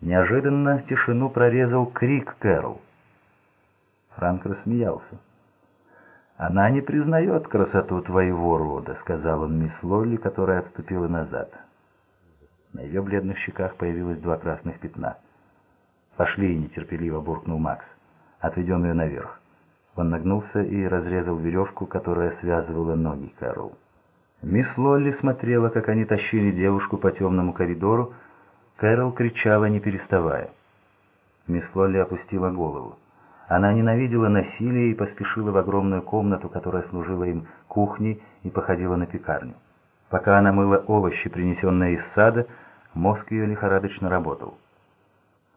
Неожиданно тишину прорезал крик Кэрол. Франк рассмеялся. «Она не признает красоту твоего рода», — сказал он мисс Лолли, которая отступила назад. На ее бледных щеках появилось два красных пятна. «Пошли», — нетерпеливо буркнул Макс. «Отведем ее наверх». Он нагнулся и разрезал веревку, которая связывала ноги Кэрол. Мисс Лолли смотрела, как они тащили девушку по темному коридору. Кэрол кричала, не переставая. Мисс Лолли опустила голову. Она ненавидела насилие и поспешила в огромную комнату, которая служила им кухней и походила на пекарню. Пока она мыла овощи, принесенные из сада, мозг ее лихорадочно работал.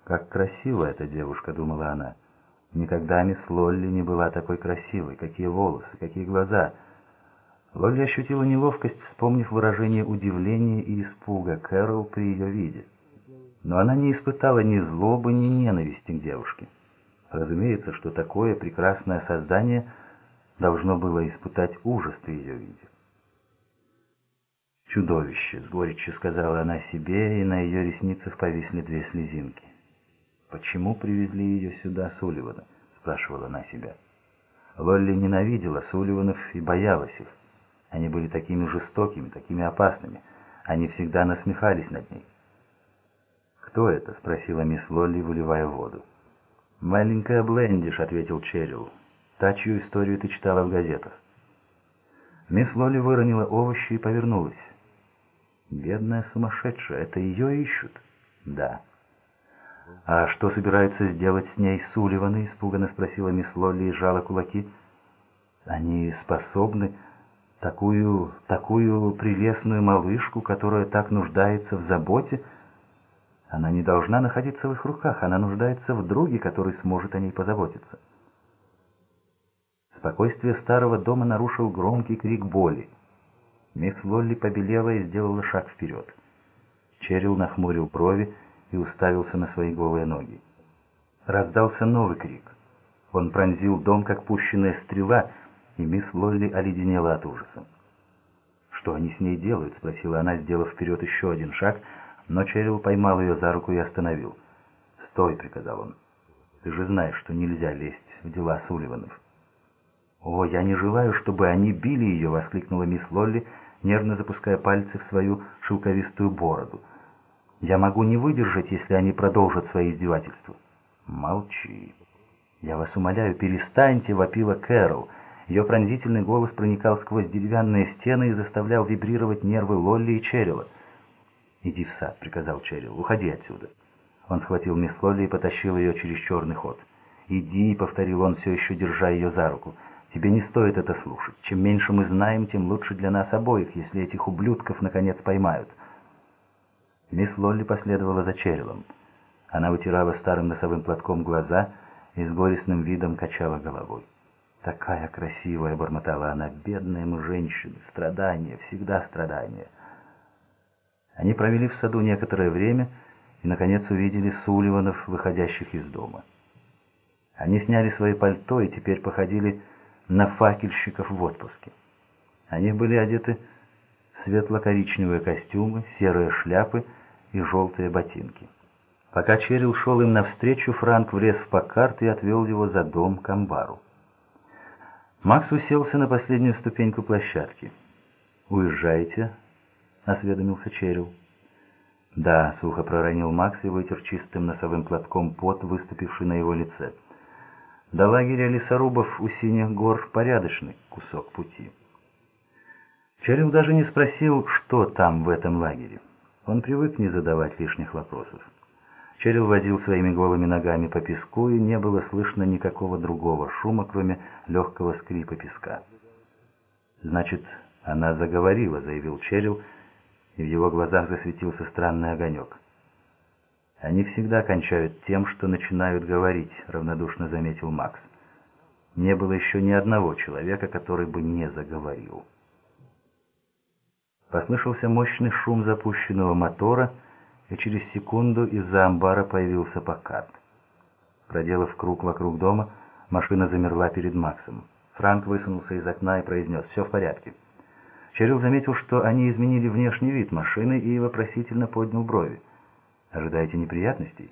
«Как красива эта девушка», — думала она. «Никогда мисс Лолли не была такой красивой. Какие волосы, какие глаза!» Лолли ощутила неловкость, вспомнив выражение удивления и испуга Кэрол при ее виде. Но она не испытала ни злобы, ни ненависти к девушке. Разумеется, что такое прекрасное создание должно было испытать ужас при ее виде. «Чудовище!» — с горечью сказала она себе, и на ее ресницах повисли две слезинки. «Почему привезли ее сюда, Сулливана?» — спрашивала она себя. Лолли ненавидела Сулливанов и боялась их. Они были такими жестокими, такими опасными. Они всегда насмехались над ней. «Кто это?» — спросила мисс Лолли, выливая воду. «Маленькая Блендиш», — ответил Черрилл. «Та, чью историю ты читала в газетах». Мисс Лолли выронила овощи и повернулась. Бедная сумасшедшая, это ее ищут? Да. А что собираются сделать с ней Сулливаны? Испуганно спросила мисс Лолли и сжала кулаки. Они способны такую, такую прелестную малышку, которая так нуждается в заботе, она не должна находиться в их руках, она нуждается в друге, который сможет о ней позаботиться. Спокойствие старого дома нарушил громкий крик боли. Мисс Лолли побелела и сделала шаг вперед. Черил нахмурил брови и уставился на свои голые ноги. Раздался новый крик. Он пронзил дом, как пущенная стрела, и мисс Лолли оледенела от ужаса. «Что они с ней делают?» — спросила она, сделав вперед еще один шаг, но Черил поймал ее за руку и остановил. «Стой!» — приказал он. «Ты же знаешь, что нельзя лезть в дела Сулливанов». «О, я не желаю, чтобы они били ее!» — воскликнула мисс Лолли, нервно запуская пальцы в свою шелковистую бороду. «Я могу не выдержать, если они продолжат свои издевательства». «Молчи!» «Я вас умоляю, перестаньте!» — вопила Кэрол. Ее пронзительный голос проникал сквозь деревянные стены и заставлял вибрировать нервы Лолли и Черрила. «Иди в сад», — приказал Черрил. «Уходи отсюда». Он схватил мисс Лолли и потащил ее через черный ход. «Иди», — повторил он, все еще держа ее за руку. Тебе не стоит это слушать. Чем меньше мы знаем, тем лучше для нас обоих, если этих ублюдков наконец поймают. Мисс Лолли последовала за Черрилом. Она вытирала старым носовым платком глаза и с горестным видом качала головой. «Такая красивая!» — бормотала она. «Бедная мы женщины! Страдания! Всегда страдания!» Они провели в саду некоторое время и, наконец, увидели Сулливанов, выходящих из дома. Они сняли свои пальто и теперь походили на факельщиков в отпуске. Они были одеты в светло-коричневые костюмы, серые шляпы и желтые ботинки. Пока Черил шел им навстречу, Франк влез в покарт и отвел его за дом к амбару. Макс уселся на последнюю ступеньку площадки. «Уезжаете?» — осведомился Черил. «Да», — сухо проронил Макс и вытер чистым носовым платком пот, выступивший на его лице. До лагеря лесорубов у Синих гор порядочный кусок пути. Черил даже не спросил, что там в этом лагере. Он привык не задавать лишних вопросов. Черил водил своими голыми ногами по песку, и не было слышно никакого другого шума, кроме легкого скрипа песка. «Значит, она заговорила», — заявил Черил, и в его глазах засветился странный огонек. «Они всегда кончают тем, что начинают говорить», — равнодушно заметил Макс. «Не было еще ни одного человека, который бы не заговорил». Послышался мощный шум запущенного мотора, и через секунду из-за амбара появился Паккарт. Проделав круг вокруг дома, машина замерла перед Максом. Франк высунулся из окна и произнес «Все в порядке». Черил заметил, что они изменили внешний вид машины и вопросительно поднял брови. Ожидаете неприятностей?